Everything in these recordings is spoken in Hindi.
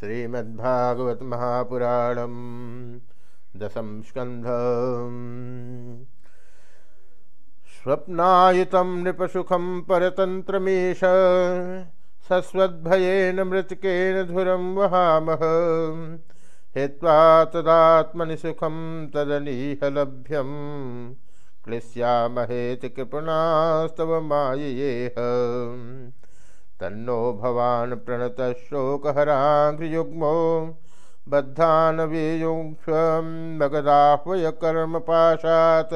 श्रीमद्भागवत महापुराणम दशम स्कंध स्वप्नायुतं नृपसुखं परतन्त्रमीश, सस्वद्भयेन मृतकेन धुरं वहामः। हित्वा तदात्मनि सुखं तदनीह लभ्यम। क्लिश्यामहेति कृपणास्तव माययेह। तन्नो भवान् प्रणतशोकहराघ्रियुग्मो मगदाह्वय कर्मपाशात्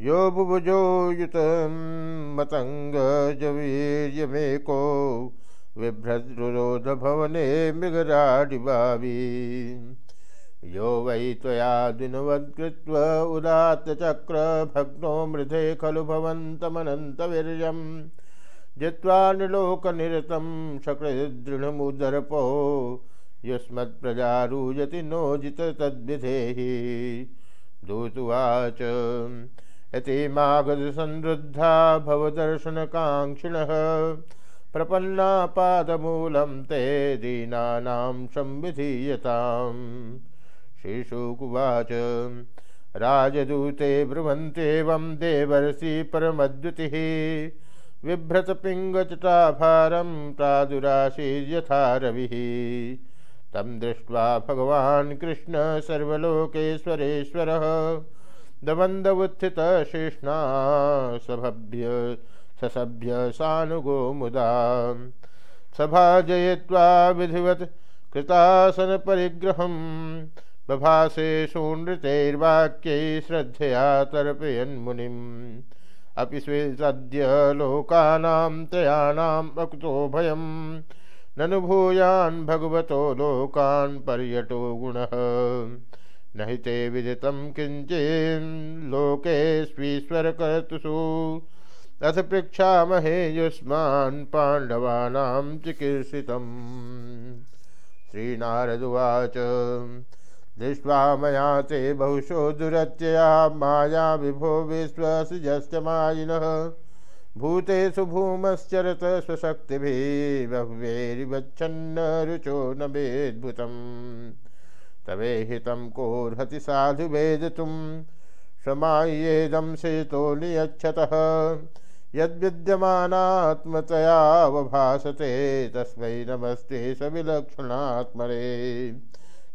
यो बुभुजो युत युतं मतङ्गजवीर्यमेको बिभ्रद्रुरोधभवने मृगराडिभावी। यो वै त्वया दिनवत्कृत्व उदात्तचक्र भग्नो मृधे खलु भवन्तमनन्तवीर्यम्। जित्वा निलोकनिरतं सकृदृढमुदर्पो युष्मत्प्रजारूयति नो जित तद्विधेहि। दूतुवाच यतिमागधसंरुद्धा भवदर्शनकाङ्क्षिणः। प्रपन्ना पादमूलं ते दीनानां संविधीयताम्। श्रीशुकुवाच, राजदूते ब्रुवन्त्येवं देवर्षि परमद्युतिः। बिभ्रतपिङ्गचटाभारं प्रादुराशीर्यथा रविः तं दृष्ट्वा भगवान् कृष्ण सर्वलोकेश्वरेश्वरः। दमन्दवुत्थितशिष्णा सभभ्य ससभ्य सानुगो मुदा। सभा सभाजयित्वा विधिवत् कृतासनपरिग्रहं बभासे शूनृतैर्वाक्यै श्रद्धया तर्पयन्मुनिम् सद्य लोकानां त्रयाणाम् अकुतो ननु भूयान् भगवतो लोकान् पर्यटो गुणः। न हि ते विदितं किञ्चिल्लोकेष्वीश्वरकर्तुषु अथ पृक्षामहे युष्मान् पाण्डवानां चिकीर्षितम्। श्रीनारदुवाच दृष्ट्वा मया ते बहुशो दुरत्यया, माया विभो विश्वसृजश्च मायिनः भूतेषु भूमश्चरत स्वशक्तिभिः बह्वेरिवच्छन्न रुचो न वेद्भुतम् तवेहितं कोर्हति साधु वेदितुं समायेदं सेतो नियच्छतः। यद्विद्यमानात्मतयावभासते तस्मै नमस्ते सविलक्षणात्मने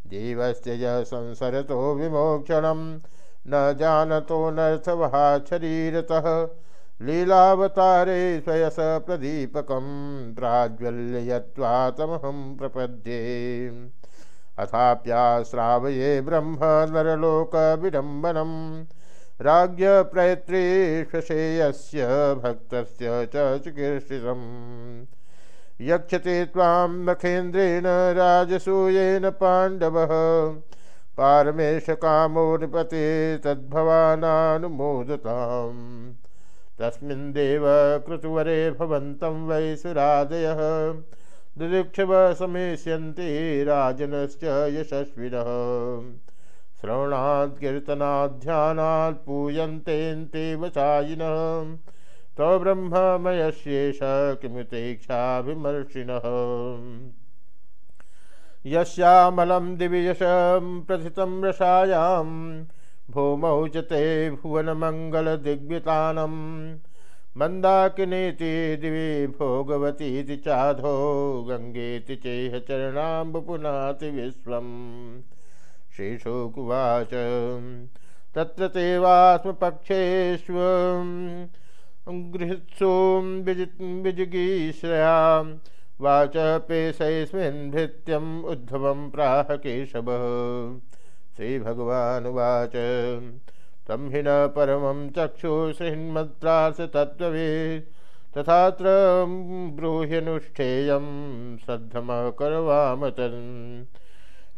जीवस्य य संसरतो विमोक्षणं। न जानतो नर्थवहा शरीरतः लीलावतारे स्वयस प्रदीपकं प्राज्वल्ययत्वातमहं प्रपद्ये। अथाप्याश्रावये ब्रह्म नरलोकविडम्बनं। राज्ञप्रयत्रीष्वशेयस्य भक्तस्य च चिकीर्षितम्। यक्षते ताम नखेन्द्रेण राजसूयेन पाण्डवः। पारमेशकामो नृपते तद्भवानानुमोदताम्। तस्मिन् देव कृतुवरे भवन्तं वै सुरादयः दुदीक्षव समेष्यन्ति राजनश्च यशस्विनः। श्रवणात् कीर्तनाध्यानात् पूयन्तेऽन्ते वचायिनः तो ब्रह्ममयशेष किमुतेक्षाभिमर्शिनः। यस्यामलं दिव्यशं प्रथितं रसायां, भूमौ च ते भुवनमङ्गलदिग्वितानं। मन्दाकिनीति दिवि भोगवतीति चाधो, गङ्गेति चेह चरणाम्बुपुनाति विश्वम् श्रीशोकुवाच। तत्र ते वास्मपक्षेष्व गृहत्सों विजिगीश्रयां वाच पेशस्मिन् भृत्यम् उद्धवं प्राह केशवः। श्रीभगवानुवाच। तं हि न परमं चक्षुषिन्मद्रासतत्त्ववे तथात्र ब्रूह्यनुष्ठेयं श्रद्धमः करवाम तन्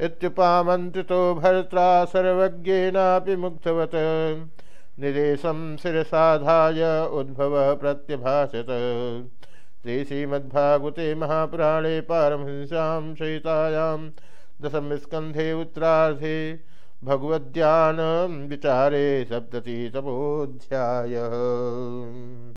इत्युपामन्त्रितो भर्त्रा सर्वज्ञेनापि मुग्धवत्। निदेशं शिरसाधाय उद्भव प्रत्यभाषत। श्री श्रीमद्भागुते महापुराणे पारमहंस्यां सहितायां दशमस्कन्धे उत्तरार्धे भगवद्यान विचारे सप्ततितमोऽध्यायः।